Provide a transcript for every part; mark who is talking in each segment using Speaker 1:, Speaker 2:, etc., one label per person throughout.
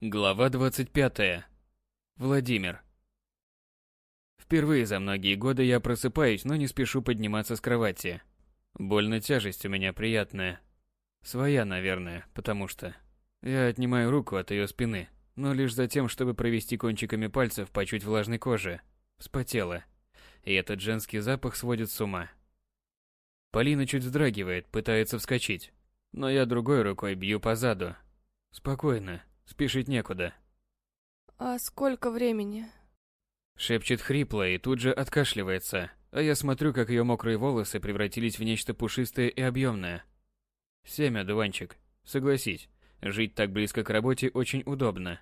Speaker 1: Глава 25. Владимир. Впервые за многие годы я просыпаюсь, но не спешу подниматься с кровати. Больно тяжесть у меня приятная. Своя, наверное, потому что... Я отнимаю руку от ее спины, но лишь за тем, чтобы провести кончиками пальцев по чуть влажной коже. Вспотела. И этот женский запах сводит с ума. Полина чуть вздрагивает, пытается вскочить. Но я другой рукой бью по заду. Спокойно, Спешить некуда.
Speaker 2: «А сколько времени?»
Speaker 1: Шепчет хрипло и тут же откашливается, а я смотрю, как ее мокрые волосы превратились в нечто пушистое и объемное. Семя, дуванчик. Согласись, жить так близко к работе очень удобно.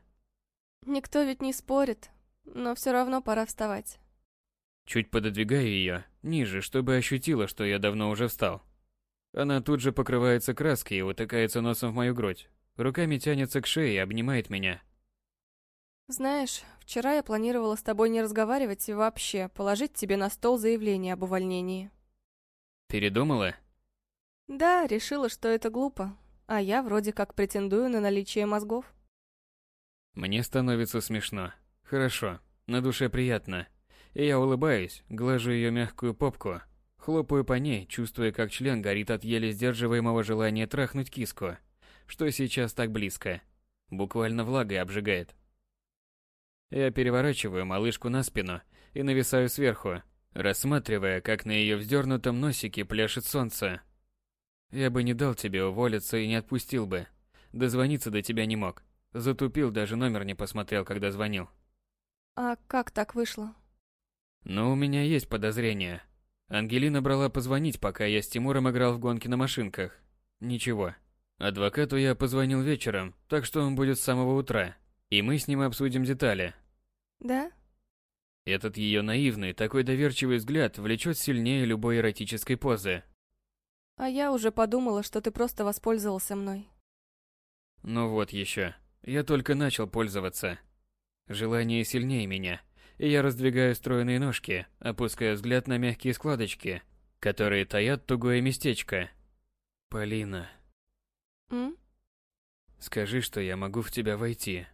Speaker 2: Никто ведь не спорит, но все равно пора вставать.
Speaker 1: Чуть пододвигаю ее ниже, чтобы ощутила, что я давно уже встал. Она тут же покрывается краской и утыкается носом в мою грудь. Руками тянется к шее и обнимает меня.
Speaker 2: Знаешь, вчера я планировала с тобой не разговаривать и вообще положить тебе на стол заявление об увольнении.
Speaker 1: Передумала?
Speaker 2: Да, решила, что это глупо. А я вроде как претендую на наличие мозгов.
Speaker 1: Мне становится смешно. Хорошо, на душе приятно. И я улыбаюсь, глажу ее мягкую попку, хлопаю по ней, чувствуя, как член горит от еле сдерживаемого желания трахнуть киску что сейчас так близко. Буквально влагой обжигает. Я переворачиваю малышку на спину и нависаю сверху, рассматривая, как на ее вздернутом носике пляшет солнце. Я бы не дал тебе уволиться и не отпустил бы. Дозвониться до тебя не мог. Затупил, даже номер не посмотрел, когда звонил.
Speaker 2: А как так вышло?
Speaker 1: Ну, у меня есть подозрения. Ангелина брала позвонить, пока я с Тимуром играл в гонки на машинках. Ничего. Адвокату я позвонил вечером, так что он будет с самого утра, и мы с ним обсудим детали.
Speaker 2: Да?
Speaker 1: Этот ее наивный, такой доверчивый взгляд влечет сильнее любой эротической позы.
Speaker 2: А я уже подумала, что ты просто воспользовался мной.
Speaker 1: Ну вот еще. Я только начал пользоваться. Желание сильнее меня, и я раздвигаю стройные ножки, опуская взгляд на мягкие складочки, которые таят тугое местечко. Полина,
Speaker 2: М?
Speaker 1: Скажи, что я могу в тебя войти.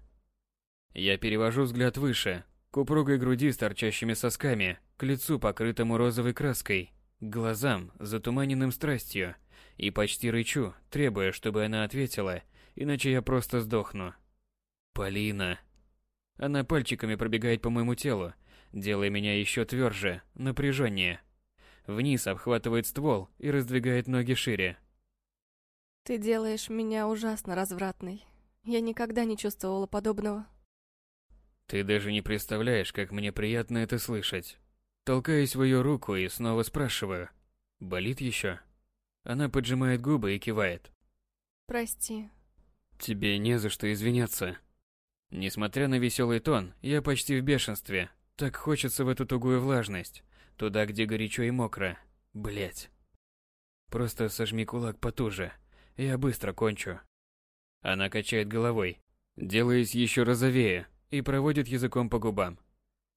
Speaker 1: Я перевожу взгляд выше, к упругой груди с торчащими сосками, к лицу, покрытому розовой краской, к глазам, затуманенным страстью, и почти рычу, требуя, чтобы она ответила, иначе я просто сдохну. Полина. Она пальчиками пробегает по моему телу, делая меня еще тверже, напряженнее. Вниз обхватывает ствол и раздвигает ноги шире.
Speaker 2: Ты делаешь меня ужасно развратной. Я никогда не чувствовала подобного.
Speaker 1: Ты даже не представляешь, как мне приятно это слышать. Толкаюсь в ее руку и снова спрашиваю. Болит еще? Она поджимает губы и кивает.
Speaker 2: Прости.
Speaker 1: Тебе не за что извиняться. Несмотря на веселый тон, я почти в бешенстве. Так хочется в эту тугую влажность. Туда, где горячо и мокро. Блять. Просто сожми кулак потуже. Я быстро кончу. Она качает головой, делаясь еще розовее, и проводит языком по губам.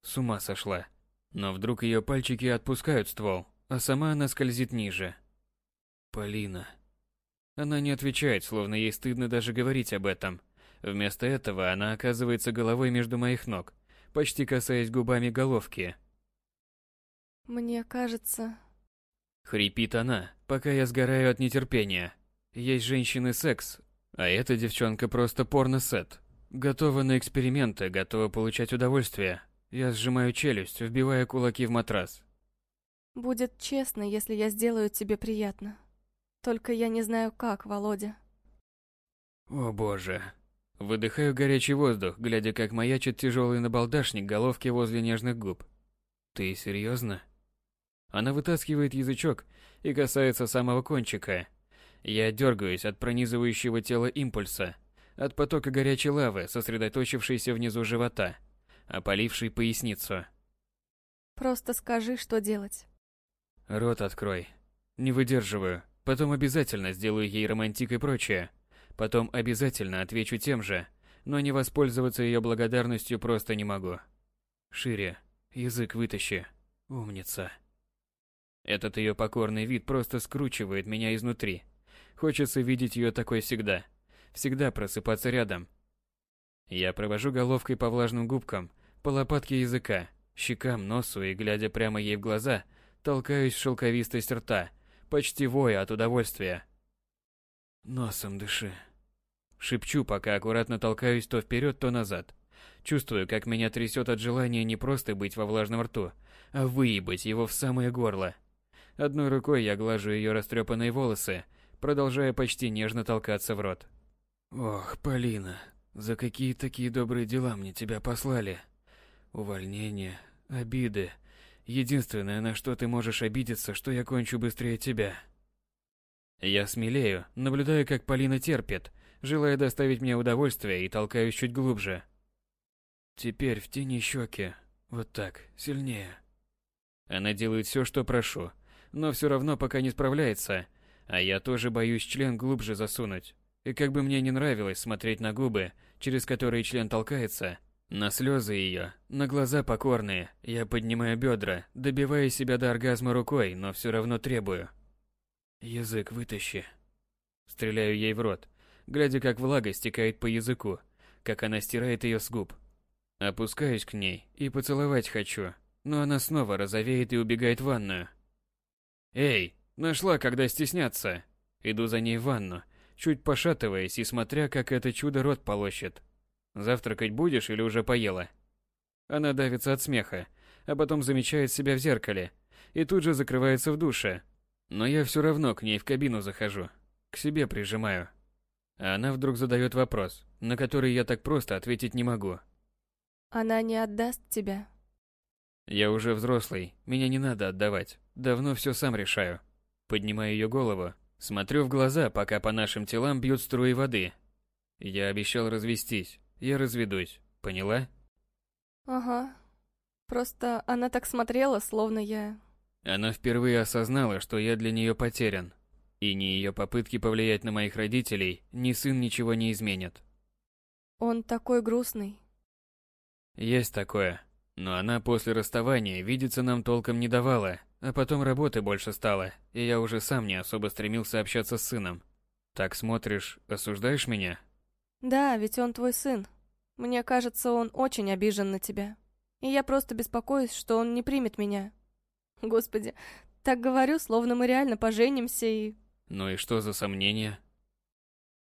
Speaker 1: С ума сошла. Но вдруг ее пальчики отпускают ствол, а сама она скользит ниже. Полина. Она не отвечает, словно ей стыдно даже говорить об этом. Вместо этого она оказывается головой между моих ног, почти касаясь губами головки.
Speaker 2: Мне кажется...
Speaker 1: Хрипит она, пока я сгораю от нетерпения. Есть женщины-секс, а эта девчонка просто порно-сет. Готова на эксперименты, готова получать удовольствие. Я сжимаю челюсть, вбивая кулаки в матрас.
Speaker 2: Будет честно, если я сделаю тебе приятно. Только я не знаю как, Володя.
Speaker 1: О боже. Выдыхаю горячий воздух, глядя, как маячит тяжелый набалдашник головки возле нежных губ. Ты серьезно? Она вытаскивает язычок и касается самого кончика, я дергаюсь от пронизывающего тела импульса, от потока горячей лавы, сосредоточившейся внизу живота, опалившей поясницу.
Speaker 2: Просто скажи, что делать.
Speaker 1: Рот открой. Не выдерживаю. Потом обязательно сделаю ей романтик и прочее. Потом обязательно отвечу тем же, но не воспользоваться ее благодарностью просто не могу. Шире. Язык вытащи. Умница. Этот ее покорный вид просто скручивает меня изнутри. Хочется видеть ее такой всегда. Всегда просыпаться рядом. Я провожу головкой по влажным губкам, по лопатке языка, щекам, носу и, глядя прямо ей в глаза, толкаюсь в шелковистость рта, почти воя от удовольствия. Носом дыши. Шепчу, пока аккуратно толкаюсь то вперед, то назад. Чувствую, как меня трясет от желания не просто быть во влажном рту, а выебать его в самое горло. Одной рукой я глажу ее растрепанные волосы, продолжая почти нежно толкаться в рот. Ох, Полина, за какие такие добрые дела мне тебя послали? Увольнение, обиды. Единственное, на что ты можешь обидеться, что я кончу быстрее тебя. Я смелею, наблюдаю, как Полина терпит, желая доставить мне удовольствие и толкаюсь чуть глубже. Теперь в тени щеки. Вот так, сильнее. Она делает все, что прошу, но все равно пока не справляется, а я тоже боюсь член глубже засунуть. И как бы мне не нравилось смотреть на губы, через которые член толкается, на слезы ее, на глаза покорные, я поднимаю бедра, добивая себя до оргазма рукой, но все равно требую. Язык вытащи. Стреляю ей в рот, глядя, как влага стекает по языку, как она стирает ее с губ. Опускаюсь к ней и поцеловать хочу, но она снова розовеет и убегает в ванную. «Эй, нашла, когда стесняться!» Иду за ней в ванну, чуть пошатываясь и смотря, как это чудо рот полощет. «Завтракать будешь или уже поела?» Она давится от смеха, а потом замечает себя в зеркале и тут же закрывается в душе. Но я все равно к ней в кабину захожу, к себе прижимаю. А она вдруг задает вопрос, на который я так просто ответить не могу.
Speaker 2: Она не отдаст тебя.
Speaker 1: Я уже взрослый, меня не надо отдавать. Давно все сам решаю. Поднимаю ее голову, смотрю в глаза, пока по нашим телам бьют струи воды. Я обещал развестись, я разведусь, поняла?
Speaker 2: Ага. Просто она так смотрела, словно я...
Speaker 1: Она впервые осознала, что я для нее потерян. И ни ее попытки повлиять на моих родителей, ни сын ничего не изменят.
Speaker 2: Он такой грустный.
Speaker 1: Есть такое. Но она после расставания видеться нам толком не давала, а потом работы больше стало, и я уже сам не особо стремился общаться с сыном. Так смотришь, осуждаешь меня?
Speaker 2: Да, ведь он твой сын. Мне кажется, он очень обижен на тебя. И я просто беспокоюсь, что он не примет меня. Господи, так говорю, словно мы реально поженимся и...
Speaker 1: Ну и что за сомнения?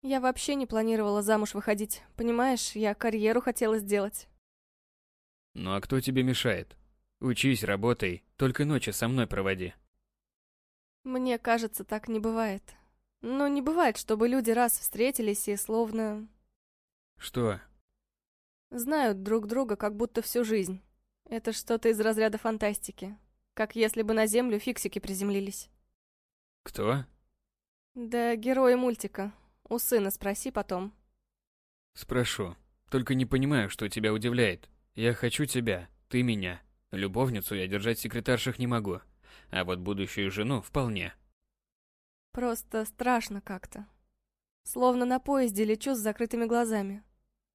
Speaker 2: Я вообще не планировала замуж выходить. Понимаешь, я карьеру хотела сделать.
Speaker 1: Ну а кто тебе мешает? Учись, работай, только ночи со мной проводи.
Speaker 2: Мне кажется, так не бывает. Но не бывает, чтобы люди раз встретились и словно...
Speaker 1: Что?
Speaker 2: Знают друг друга как будто всю жизнь. Это что-то из разряда фантастики. Как если бы на Землю фиксики приземлились.
Speaker 1: Кто?
Speaker 2: Да герои мультика. У сына спроси потом.
Speaker 1: Спрошу. Только не понимаю, что тебя удивляет. Я хочу тебя, ты меня. Любовницу я держать в секретарших не могу, а вот будущую жену вполне.
Speaker 2: Просто страшно как-то. Словно на поезде лечу с закрытыми глазами.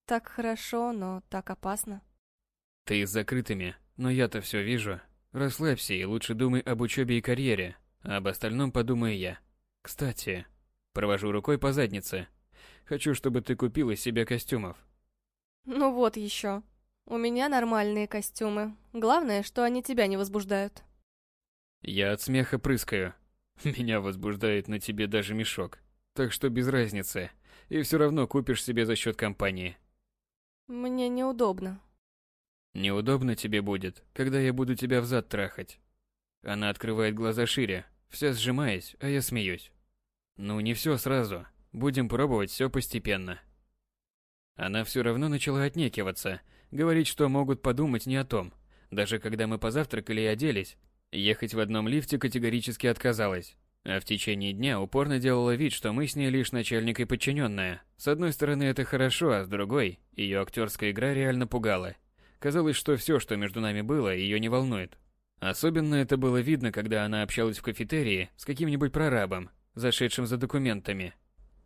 Speaker 2: Так хорошо, но так опасно.
Speaker 1: Ты с закрытыми, но я-то все вижу. Расслабься и лучше думай об учебе и карьере, а об остальном подумаю я. Кстати, провожу рукой по заднице. Хочу, чтобы ты купила себе костюмов.
Speaker 2: Ну вот еще. У меня нормальные костюмы. Главное, что они тебя не возбуждают.
Speaker 1: Я от смеха прыскаю. Меня возбуждает на тебе даже мешок. Так что без разницы. И все равно купишь себе за счет компании.
Speaker 2: Мне неудобно.
Speaker 1: Неудобно тебе будет, когда я буду тебя взад трахать. Она открывает глаза шире, вся сжимаясь, а я смеюсь. Ну не все сразу. Будем пробовать все постепенно. Она все равно начала отнекиваться, говорить, что могут подумать не о том. Даже когда мы позавтракали и оделись, ехать в одном лифте категорически отказалась. А в течение дня упорно делала вид, что мы с ней лишь начальник и подчиненная. С одной стороны это хорошо, а с другой, ее актерская игра реально пугала. Казалось, что все, что между нами было, ее не волнует. Особенно это было видно, когда она общалась в кафетерии с каким-нибудь прорабом, зашедшим за документами.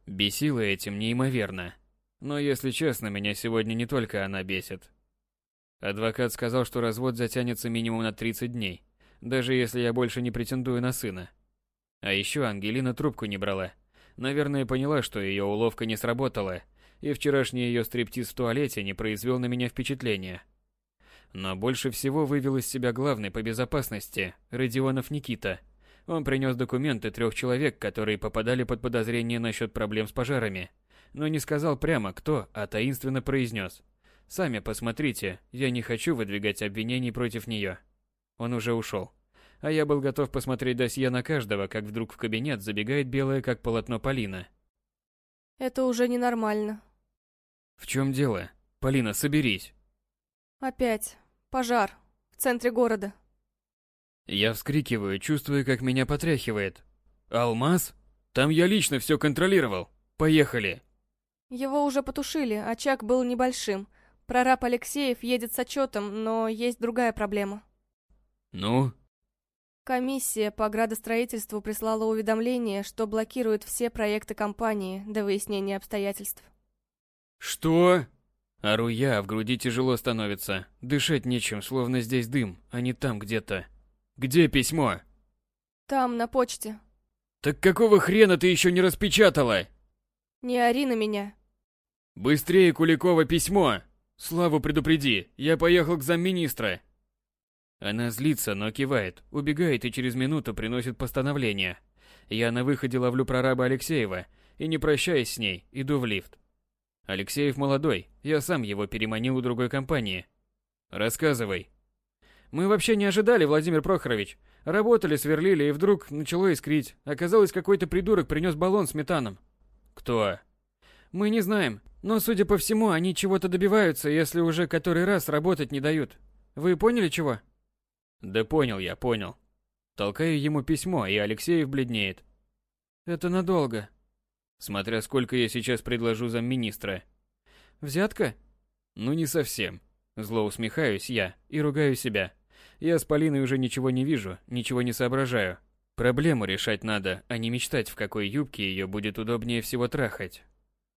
Speaker 1: Бесило этим неимоверно. Но если честно, меня сегодня не только она бесит. Адвокат сказал, что развод затянется минимум на 30 дней, даже если я больше не претендую на сына. А еще Ангелина трубку не брала. Наверное, поняла, что ее уловка не сработала, и вчерашний ее стриптиз в туалете не произвел на меня впечатления. Но больше всего вывел из себя главный по безопасности, Родионов Никита. Он принес документы трех человек, которые попадали под подозрение насчет проблем с пожарами, но не сказал прямо кто, а таинственно произнес. «Сами посмотрите, я не хочу выдвигать обвинений против нее». Он уже ушел. А я был готов посмотреть досье на каждого, как вдруг в кабинет забегает белая, как полотно Полина.
Speaker 2: Это уже ненормально.
Speaker 1: В чем дело? Полина, соберись.
Speaker 2: Опять. Пожар. В центре города.
Speaker 1: Я вскрикиваю, чувствуя, как меня потряхивает. Алмаз? Там я лично все контролировал. Поехали.
Speaker 2: Его уже потушили, очаг был небольшим. Прораб Алексеев едет с отчетом, но есть другая проблема.
Speaker 1: Ну?
Speaker 2: Комиссия по градостроительству прислала уведомление, что блокирует все проекты компании до выяснения обстоятельств.
Speaker 1: Что? Ору я, а в груди тяжело становится. Дышать нечем, словно здесь дым, а не там где-то. Где письмо?
Speaker 2: Там, на почте.
Speaker 1: Так какого хрена ты еще не распечатала?
Speaker 2: Не ори на меня.
Speaker 1: Быстрее, Куликова, письмо! Славу предупреди, я поехал к замминистра. Она злится, но кивает, убегает и через минуту приносит постановление. Я на выходе ловлю прораба Алексеева и, не прощаясь с ней, иду в лифт. Алексеев молодой, я сам его переманил у другой компании. Рассказывай. Мы вообще не ожидали, Владимир Прохорович. Работали, сверлили, и вдруг начало искрить. Оказалось, какой-то придурок принес баллон с метаном. Кто? Мы не знаем, но, судя по всему, они чего-то добиваются, если уже который раз работать не дают. Вы поняли чего? Да понял я, понял. Толкаю ему письмо, и Алексеев бледнеет. Это надолго. Смотря сколько я сейчас предложу замминистра. Взятка? Ну не совсем. Зло усмехаюсь я и ругаю себя. Я с Полиной уже ничего не вижу, ничего не соображаю. Проблему решать надо, а не мечтать, в какой юбке ее будет удобнее всего трахать.